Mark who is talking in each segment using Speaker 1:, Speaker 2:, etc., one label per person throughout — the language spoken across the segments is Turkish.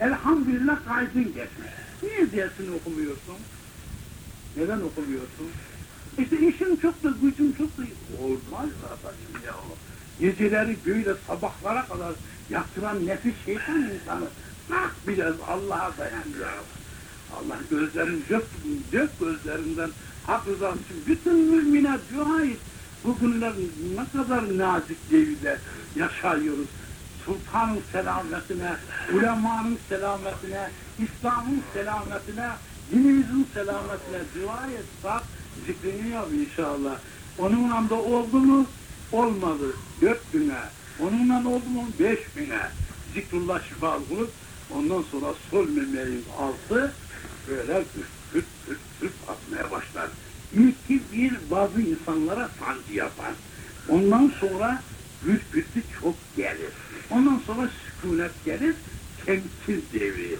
Speaker 1: Elhamdülillah kaydın geçmiş. Niye dersini okumuyorsun? Neden okumuyorsun? İşte işim çok da gücüm çok da olmaz kardeşim ya. Geceleri böyle sabahlara kadar yatıran nefis şeytan insanı. Ah biraz Allah'a dayan ya. Allah gözlerini dök, dök gözlerinden hak rızası için bütün mümine dua et. Bugünler ne kadar nazik devirde yaşıyoruz. Sultanın selametine, ulemanın selametine, İslam'ın selametine, dinimizin selametine dua et. Bak zikrini yap inşallah. Onunla da oldu mu? Olmadı. Dört güne. Onunla oldu mu? Beş güne. Zikrullah şifa ondan sonra sol memeğin altı böyle güç güç güç güç atmaya başlar. İlk ki bir bazı insanlara sancı yapar. Ondan sonra güçlü çok gelir. Ondan sonra sükunet gelir. Temsil devri.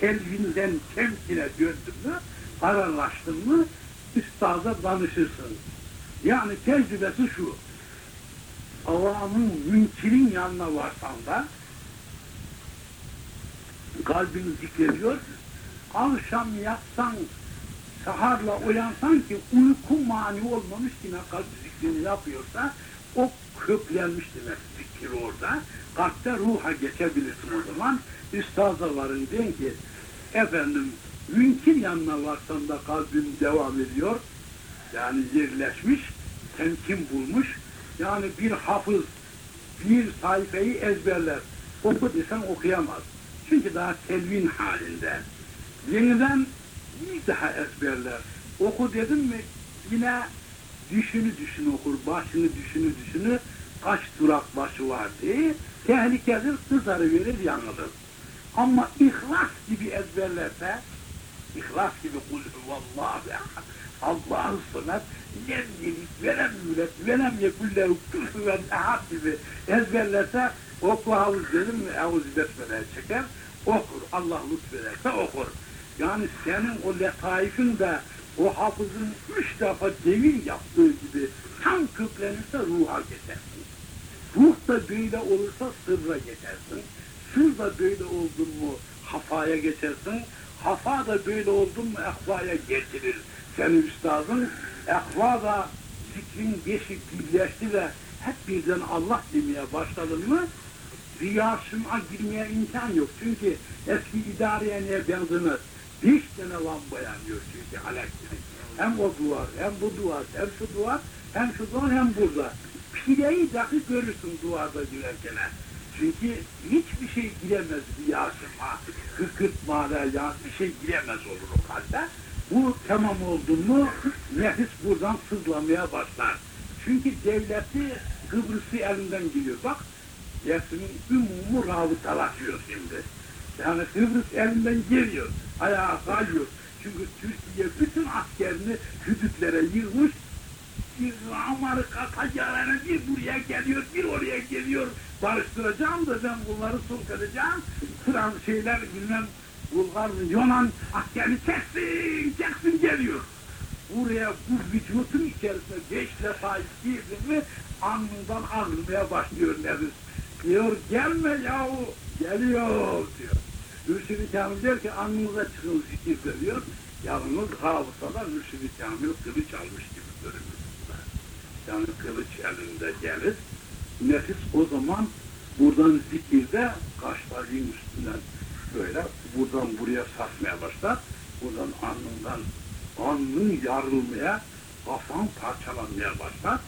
Speaker 1: Telvinden temsile döndün mü, kararlaştın mı, üstada danışırsın. Yani tecrübesi şu. Avamın münkirin yanına varsan da kalbini zikrediyor. Akşam yatsan, saharla uyansan ki uyku mani olmamış yine kalp zikrini yapıyorsa o köklenmiş demek zikir orada. Kalpte ruha geçebilirsin o zaman. Üstaza varın deyin ki efendim münkir yanına varsan da kalbim devam ediyor. Yani yerleşmiş, temkin bulmuş. Yani bir hafız bir sayfayı ezberler. Oku desen okuyamaz. Çünkü daha telvin halinde. Yeniden bir daha ezberler. Oku dedim mi yine düşünü düşün okur, başını düşünü düşünü kaç durak başı var diye tehlikedir, kızarı verir, yanılır. Ama ihlas gibi ezberlerse, ihlas gibi kul vallahi Allah'ı sınav, lem yelik, velem yület, velem yekullehu küfüven ehad gibi ezberlerse, oku havuz dedim havuz besmele çeker, okur, Allah lütfederse okur. Yani senin o letaifin de o hafızın üç defa devir yaptığı gibi tam köklenirse ruha geçersin. Ruh da böyle olursa sırra geçersin. Sır da böyle oldun mu hafaya geçersin. Hafa da böyle oldun mu ehvaya getirir. Senin üstadın ehva da zikrin beşi birleşti ve hep birden Allah demeye başladın mı riya girmeye imkan yok. Çünkü eski idareye neye benzemez. Beş tane lamba yanıyor çünkü elektrik. Hem o duvar, hem bu duvar, hem şu duvar, hem şu duvar, hem burada. Pireyi dahi görürsün duvarda girerken. Çünkü hiçbir şey giremez riya süm'a. Kıkırtma, ya bir şey giremez olur o halde. Bu tamam oldu mu nefis buradan sızlamaya başlar. Çünkü devleti Kıbrıs'ı elinden geliyor. Bak Yasin'in ümumu rabıtalaşıyor şimdi. Yani Kıbrıs elinden geliyor, ayağa kayıyor. Çünkü Türkiye bütün askerini hüdütlere yığmış, bir Amerika kacalarına bir buraya geliyor, bir oraya geliyor. Barıştıracağım da ben bunları sulh edeceğim. Frans şeyler bilmem Bulgar, Yunan askerini çeksin, çeksin geliyor. Buraya bu vücutun içerisine beşle sahip girdi mi alnından ağrımaya başlıyor nefis. Diyor gelme yahu, geliyor diyor. Mürşid-i Kamil der ki alnınıza çıkın zikir diyor. Yalnız hafızalar Mürşid-i Kamil kılıç almış gibi görünür. Yani kılıç elinde gelir. Nefis o zaman buradan zikirde kaşların üstünden böyle buradan buraya sarkmaya başlar. Buradan alnından alnın yarılmaya, kafan parçalanmaya başlar.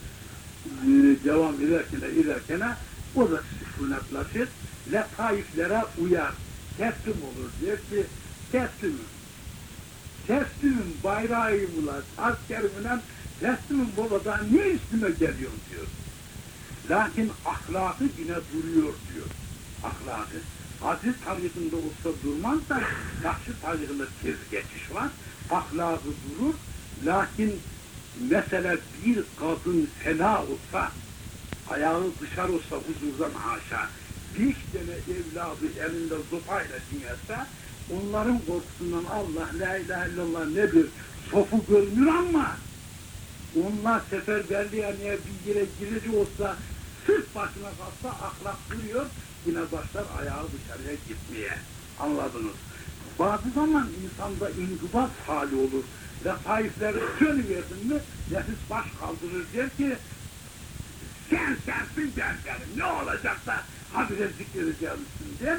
Speaker 1: Ee, devam ederken ilerken o da sükunetlaşır, letaiflere uyar, teslim olur. Diyor ki, teslimim. Teslimim bayrağımla, askerimle teslimim babadan niye üstüme geliyor diyor. Lakin ahlakı yine duruyor diyor. Ahlakı. Aziz tarihinde olsa durmaz da Nakşi tarihinde tez geçiş var. Ahlakı durur. Lakin mesela bir kadın fena olsa ayağı dışarı olsa huzurdan haşa, beş tane evladı elinde zopayla dinlerse, onların korkusundan Allah la ilahe illallah nedir, sofu görünür ama, onlar seferberliğe niye bir yere girici olsa, sırt başına kalsa ahlak duruyor, yine başlar ayağı dışarıya gitmeye. Anladınız. Bazı zaman insanda inkubat hali olur. Letaifleri söylüverdin mi nefis baş kaldırır der ki sen sensin ben ne olacaksa habire zikredeceğimsin der.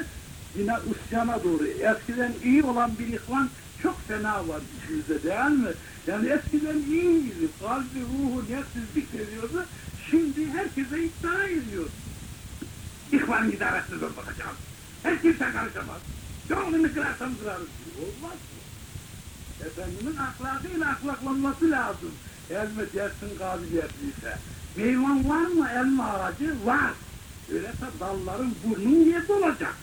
Speaker 1: Yine isyana doğru. Eskiden iyi olan bir ihvan çok fena var içimizde değil mi? Yani eskiden iyiydi. Kalbi, ruhu, nefsi zikrediyordu. Şimdi herkese iddia ediyor. İhvanın idaresine ben bakacağım. Her kimse karışamaz. Yolunu kırarsam kırarız. Olmaz mı? Efendimin ahlakıyla ahlaklanması lazım. Elbet yersin kabiliyetliyse. Meyvan var mı elma ağacı? Var. Öyleyse dalların burnun yedi olacak.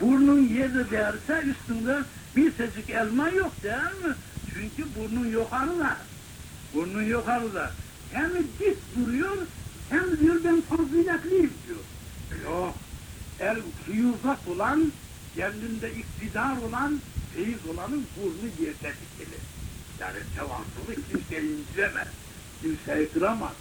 Speaker 1: Burnun yedi derse üstünde bir secik elma yok değil mi? Çünkü burnun yukarıda. Burnun yukarıda. Hem dik duruyor hem diyor ben faziletliyim diyor. Yok. El fiyuzat olan, kendinde iktidar olan, feyiz olanın burnu yerde dikili. Yani tevazılık kimseyi indiremez. Kimseyi kıramaz.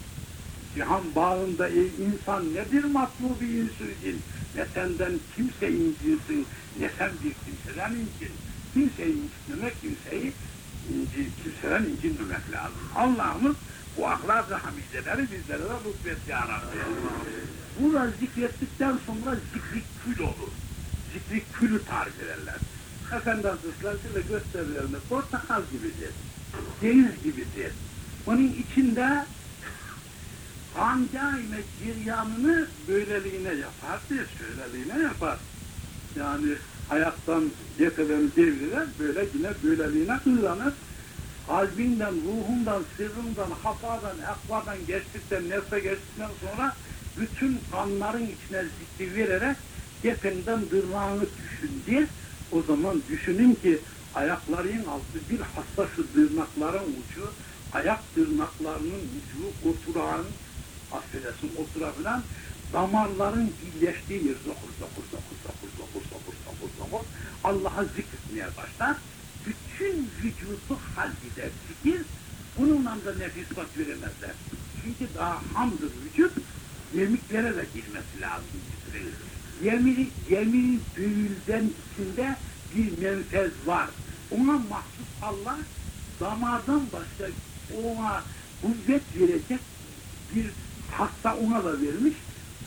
Speaker 1: Cihan bağında ey insan nedir matlubi insücin? Ne senden kimse incirsin, ne sen bir kimseden incin. Kimseyi incitmemek, kimseyi inci, kimseden incinmemek lazım. Allah'ımız bu ahlak-ı hamideleri bizlere de lütfet ya Rabbi. Burada zikrettikten sonra zikri kül olur. Zikri külü tarif ederler. Efendi Hazretleri gösterilerinde portakal gibidir. Deniz gibidir. Onun içinde Hancaime giryanını böyleliğine yapar diye şöyleliğine yapar. Yani ayaktan getirilen devriler böyle yine böyleliğine hırlanır. Kalbinden, ruhundan, sırrından, hafadan, akvadan geçtikten, nefse geçtikten sonra bütün kanların içine zikri vererek cephenden dırnağını düşün diye o zaman düşünün ki ayakların altı bir hassa şu tırnakların ucu, ayak tırnaklarının ucu, oturağın, affedersin oturabilen damarların birleştiği yer zokur zokur zokur zokur zokur zokur zokur zokur Allah'a zikretmeye başlar. Bütün vücudu halleder zikir. Bununla da nefis bak veremezler. Çünkü daha hamdır vücut yemiklere de girmesi lazım. Yemiri, yemiri büyülden içinde bir menfez var. Ona mahsus Allah damardan başka ona kuvvet verecek bir hasta ona da vermiş.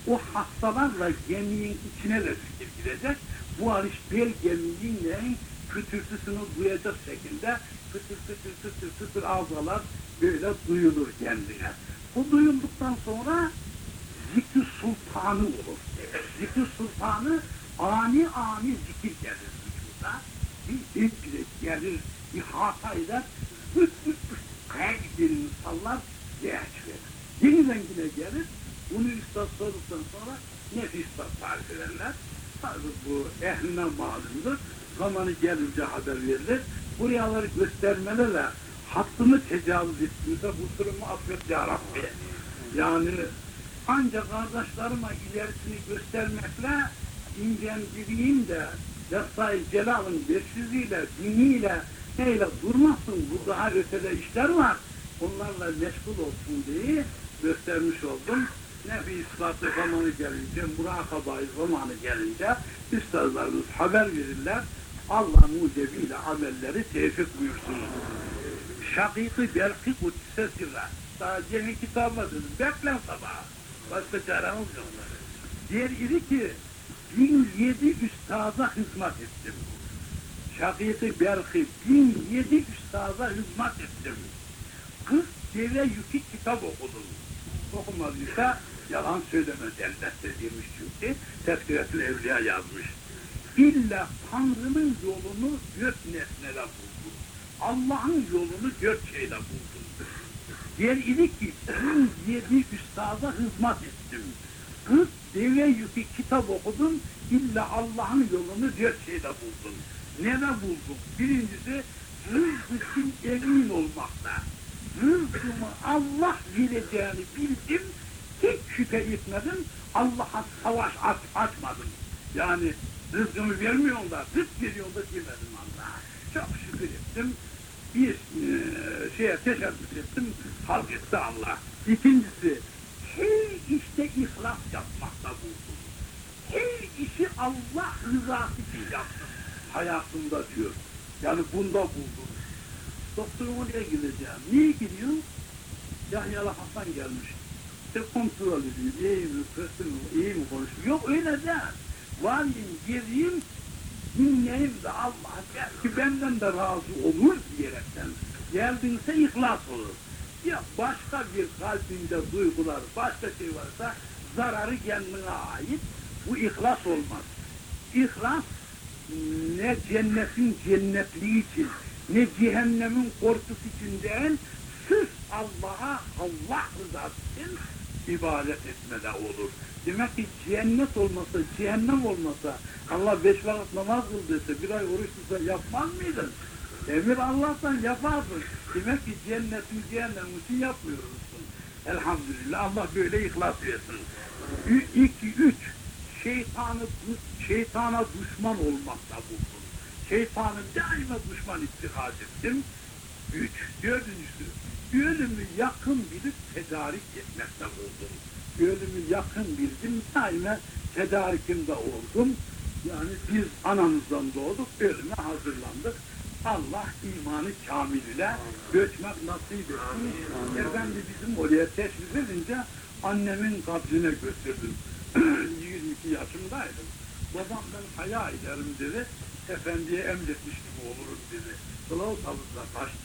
Speaker 1: O hastalarla gemiğin içine de fikir. Bu hariç bel gemiğinin kütürtüsünü duyacak şekilde kütür kütür kütür kütür ağzalar böyle duyulur kendine. Bu duyulduktan sonra zikr sultanı olur. Zikr sultanı ani ani zikir gelir vücuda. Bir zevk gelir, ihata eder. Hıt hıt hıt giderini sallar, değer verir. Yeniden yine gelir, bunu üstad sorduktan sonra nefis tarif ederler. Tabi bu ehline malumdur. Zamanı gelince haber verilir. Buryaları göstermelerle hattını tecavüz ettiğinde bu durumu affet ya. Yani ancak kardeşlerime ilerisini göstermekle incenciliğin de Yasay Celal'ın beşiziyle, diniyle neyle durmasın bu daha ötede işler var. Onlarla meşgul olsun diye göstermiş oldum. Nebi ispatı zamanı gelince, murakabayı zamanı gelince üstadlarımız haber verirler. Allah mucebiyle amelleri tevfik buyursun. Şakîk-i Belki Kudüs'e sirra. Daha yeni kitabı dedim. Beklen sabah. Başka çaremiz yok. Diğer idi ki 1007 üstada hizmet ettim. Şakîk-i Belki 1007 üstada hizmet ettim. 40 deve yükü kitap okudum. Okumadıysa yalan söylemez elbette demiş çünkü. Tezkiretül Evliya yazmış. İlla Tanrı'nın yolunu dört nesnede buldum. Allah'ın yolunu dört şeyle buldum. Diğer idi ki yedi üstada hizmet ettim. Kırk deve yükü kitap okudum. İlla Allah'ın yolunu dört şeyde buldum. Nede buldum? Birincisi rızk için emin olmakta. Rızkımı Allah vereceğini bildim. Hiç şüphe etmedim. Allah'a savaş aç, açmadım. Yani rızkımı vermiyor da, rızk veriyor da demedim Allah'a. Çok şükür ettim. Bir e, şeye teşebbüs ettim, halk etti Allah. İkincisi, her işte ihlas yapmakta buldum. her işi Allah rızası için yaptım hayatımda diyor. Yani bunda buldum. Doktorum oraya gideceğim. Niye gidiyorsun? Yahyalı Hasan gelmiş. İşte kontrol edeyim. İyi mi, kötü mü, iyi mi konuşuyor? Yok öyle değil. Varayım, geleyim, dinleyeyim de Allah belki benden de razı olur diyerekten. Geldinse ihlas olur. Ya başka bir kalbinde duygular, başka şey varsa zararı kendine ait. Bu ihlas olmaz. İhlas ne cennetin cennetliği için, ne cehennemin korkusu için değil, sırf Allah'a, Allah rızası için ibadet etmede olur. Demek ki cennet olmasa, cehennem olmasa, Allah beş vakit namaz kıl dese, bir ay oruç tutsa yapmaz mıydın? Emir Allah'tan yapardın. Demek ki cennetin cehennem için yapmıyoruzsun. Elhamdülillah Allah böyle ihlas versin. İki, üç, şeytanı, şeytana düşman olmakta buldum. Şeytanı daima düşman istihaz ettim. Üç, dördüncüsü, ölümü yakın bilip tedarik etmekte buldum. Ölümü yakın bildim, daima tedarikimde oldum. Yani biz anamızdan doğduk, ölüme hazırlandık. Allah imanı kamil ile göçmek nasip etsin. Efendi bizim oraya teşrif edince annemin kabrine götürdüm. 22 yaşındaydım. Babam ben haya ederim dedi. Efendiye emretmiş gibi olurum dedi. Kılavuz havuzda kaçtı.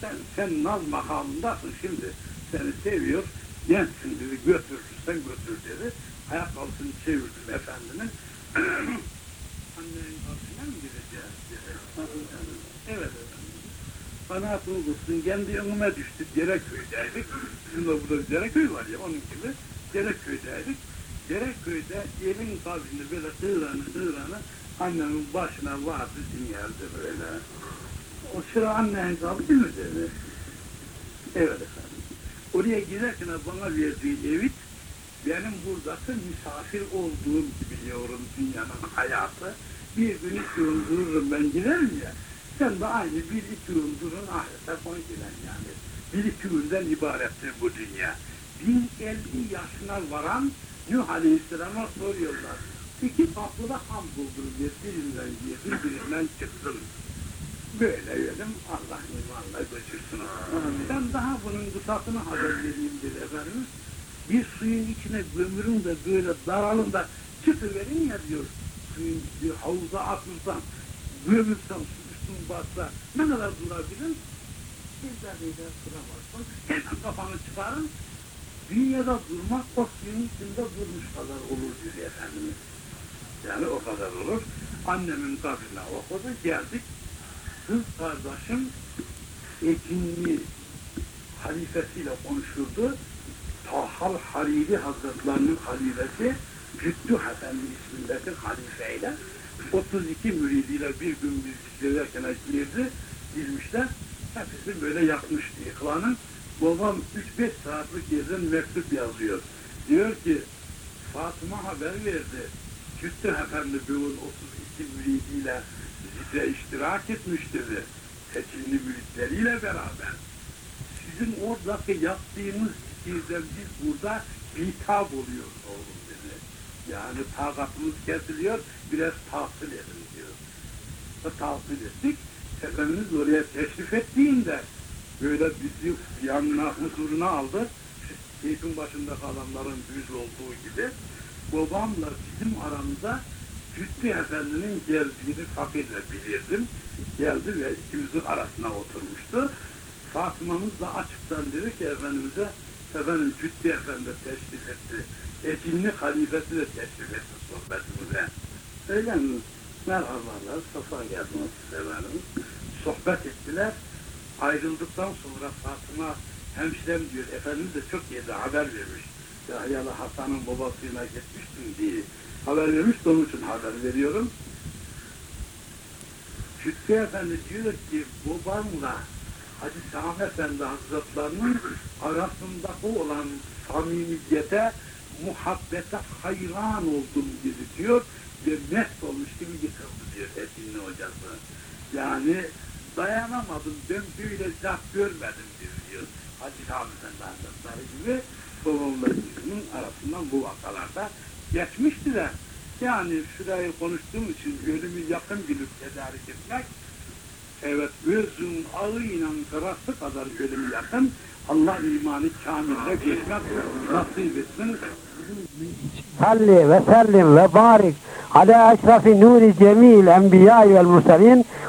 Speaker 1: Sen, sen naz makamındasın şimdi. Seni seviyor. Gençsin dedi. Götürürsen götür dedi. Ayakkabısını çevirdim efendinin. Annenin kapısına mı gideceğiz dedi. Evet efendim. Kanaatını tutsun. Kendi önüme düştü. Dereköy'deydik. De burada bir Dereköy var ya onun gibi. Dereköy'deydik. Dereköy'de evin kabrinde böyle hıranı hıranı annemin başına vardı dinlerdi böyle. O sıra annen kaldı mı dedi. Evet efendim. Oraya giderken bana verdiği evit benim buradaki misafir olduğum biliyorum dünyanın hayatı. Bir gün iki gün dururum ben giderim ya. Sen de aynı bir iki gün durun ahirete koy giden yani. Bir iki günden ibarettir bu dünya. 1050 yaşına varan Nuh Aleyhisselam'a soruyorlar. İki kapıda ham buldum diye birinden diye birbirinden çıktım. Böyle yedim Allah imanla götürsün. Ben daha bunun kısasını haber vereyim dedi efendim. Bir suyun içine gömürün de böyle daralın da çıkıverin ya diyor. Suyun bir havuza atılsan, gömülsen su üstün batsa ne kadar durabilir? Bir dakika duramazsın. Hemen kafanı çıkarın. Dünyada durmak suyun içinde durmuş kadar olur diyor Efendimiz. Yani o kadar olur. Annemin kabrine okudu, geldik. Kız kardeşim Ekinli halifesiyle konuşurdu. Tahal Hariri Hazretlerinin halifesi Cüddü Efendi ismindeki halifeyle 32 müridiyle bir gün biz giderken girdi, girmişler. Hepsi böyle yakmış iklanın. Babam 3-5 saatlik yerden mektup yazıyor. Diyor ki Fatıma haber verdi. Cüddü Efendi bugün 32 müridiyle zikre iştirak etmiş dedi. Seçimli müritleriyle beraber. Sizin oradaki yaptığınız zikirden biz burada bitap oluyoruz oğlum dedi. Yani takatımız kesiliyor, biraz tahsil edin diyor. Tahsil ettik. Efendimiz oraya teşrif ettiğinde böyle bizi yanına huzuruna aldı. Keyfin başında kalanların düz olduğu gibi babamla bizim aramızda Cüddü Efendi'nin geldiğini fakirle bilirdim. Geldi ve ikimizin arasına oturmuştu. Fatıma'mız da açıktan dedi ki Efendimiz'e efendim Cüddü Efendi teşrif etti. Ecinli halifesi de teşrif etti sohbetimize. Öyle mi? Merhabalar, safa geldiniz efendim. Sohbet ettiler. Ayrıldıktan sonra Fatıma hemşirem diyor, Efendimiz de çok yedi haber vermiş. Yahyalı Hasan'ın babasıyla gitmiştim diye haber vermiş, onun için haber veriyorum. Şükrü Efendi diyor ki babamla Hacı Sami Efendi Hazretlerinin arasındaki olan samimiyete, muhabbete hayran oldum gibi diyor ve mest olmuş gibi yıkıldı diyor Etinli hocası. Yani dayanamadım, ben böyle zat görmedim diyor Hacı Efendi Hazretleri gibi. Babamla bizim arasından bu vakalarda geçmişti de Yani şurayı konuştuğum için ölümü yakın bilip tedarik etmek, evet gözün ağıyla kırası kadar ölümü yakın, Allah imanı kamille geçmek nasip etsin.
Speaker 2: salli ve sellim ve barik ala eşrafi nuri cemil enbiya vel murselin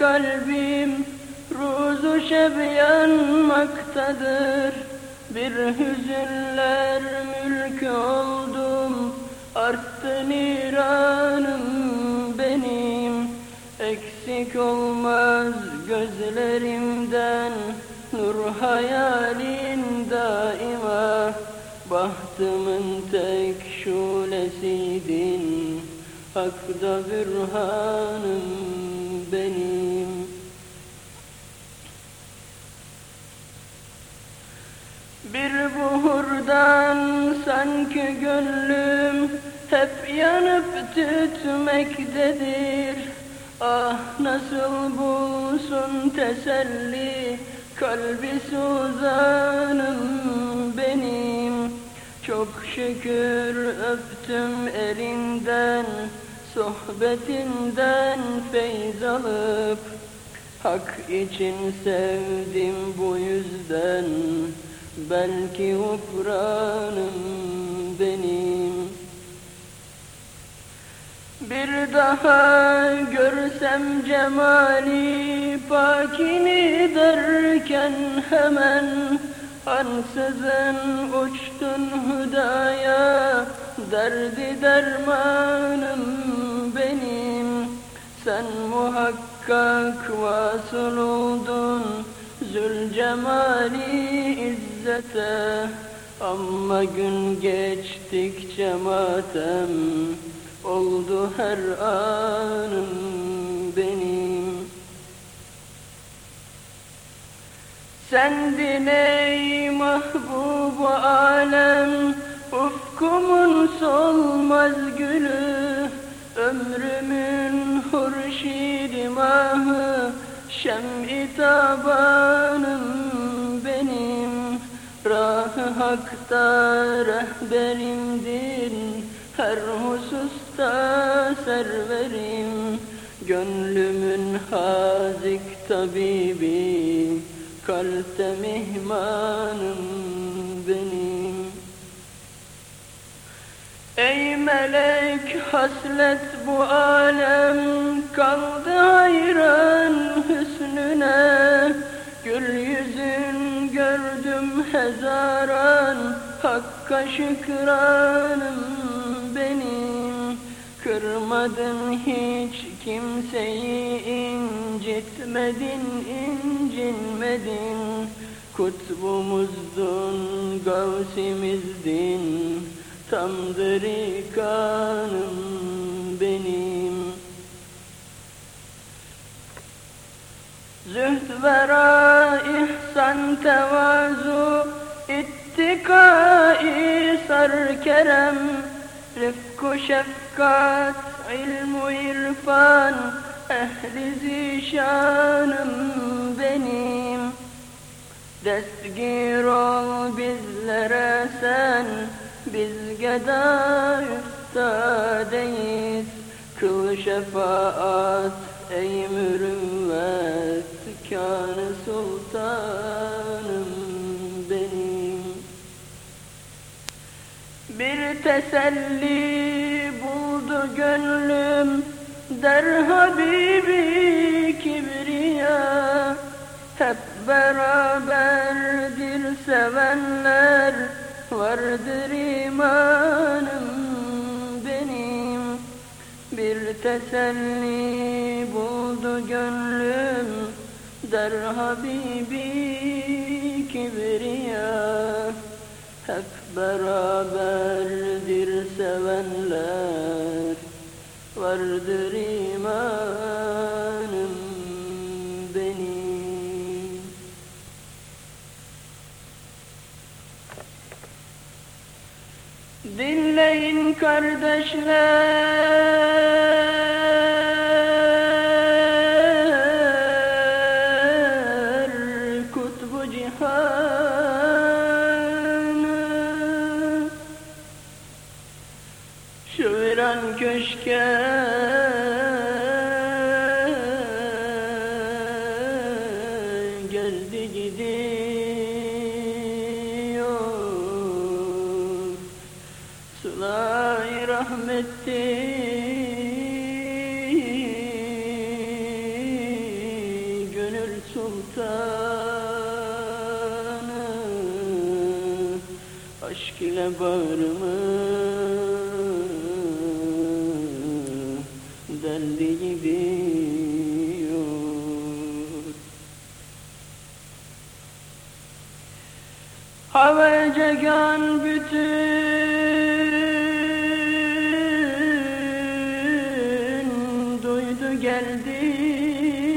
Speaker 3: Kalbim Ruzu şeb yanmaktadır. Bir hüzünler mülkü oldum Arttı niranım benim. Eksik olmaz gözlerimden Nur hayalin daima. Bahtımın tek şulesiydin Hakda bürhanım benim Bir buhurdan sanki gönlüm Hep yanıp tütmektedir Ah nasıl bulsun teselli Kalbi suzanım benim. Çok şükür öptüm elinden Sohbetinden feyz alıp. Hak için sevdim bu yüzden Belki ukranım benim. Bir daha görsem cemali pakini derken hemen Ansızın uçtun hüdaya Derdi dermanım benim. Sen muhakkak vasıl oldun Zülcemali izzete Ama gün geçtikçe matem Oldu her anım benim. Sendin ey mahbub alem Ufkumun solmaz gülü Ömrümün hurşidi mahı Şem-i tabanım hakta rehberimdin Her hususta serverim. Gönlümün hazik tabibi. Kalpte mihmanım benim. Ey melek haslet bu alem. Kaldı hayran hüsnüne. Gül yüzün gördüm hezaran Hakka şükranım benim. Kırmadın hiç kimseyi incitmedin incinmedin. Kutbumuzdun gavsimizdin Tamdır ikanım benim Zühd vera ihsan tevazu ittikai sar kerem Rifku şefkat ilmu irfan Ehli zişanım benim. Destgir ol bizlere sen Biz geda üstadeyiz. Kıl şefaat ey mürüvvet Kâne sultanım benim. Bir teselli buldu gönlüm Der Habibi kibriya. Hep beraberdir sevenler Vardır imanım benim. Bir teselli buldu gönlüm Der Habibi kibriya. Hep beraberdir sevenler. Vardır imanım benim. Dinleyin kardeşler köşke geldiler.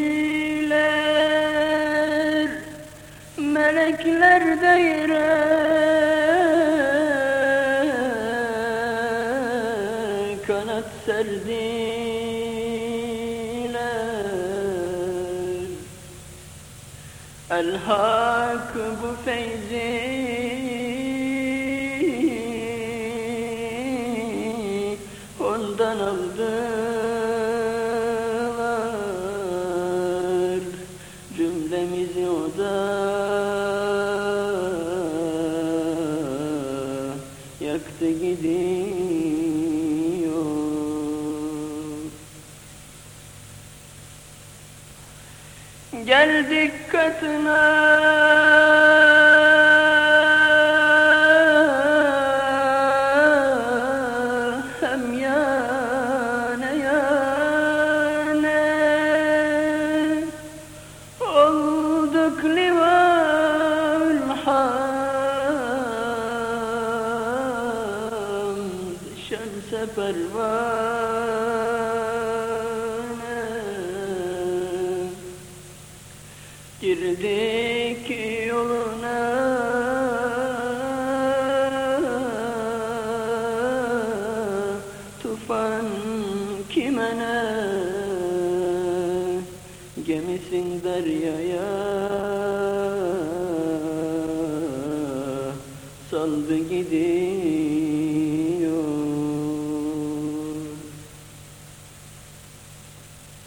Speaker 3: Melekler deyre kanat serdiler. El love.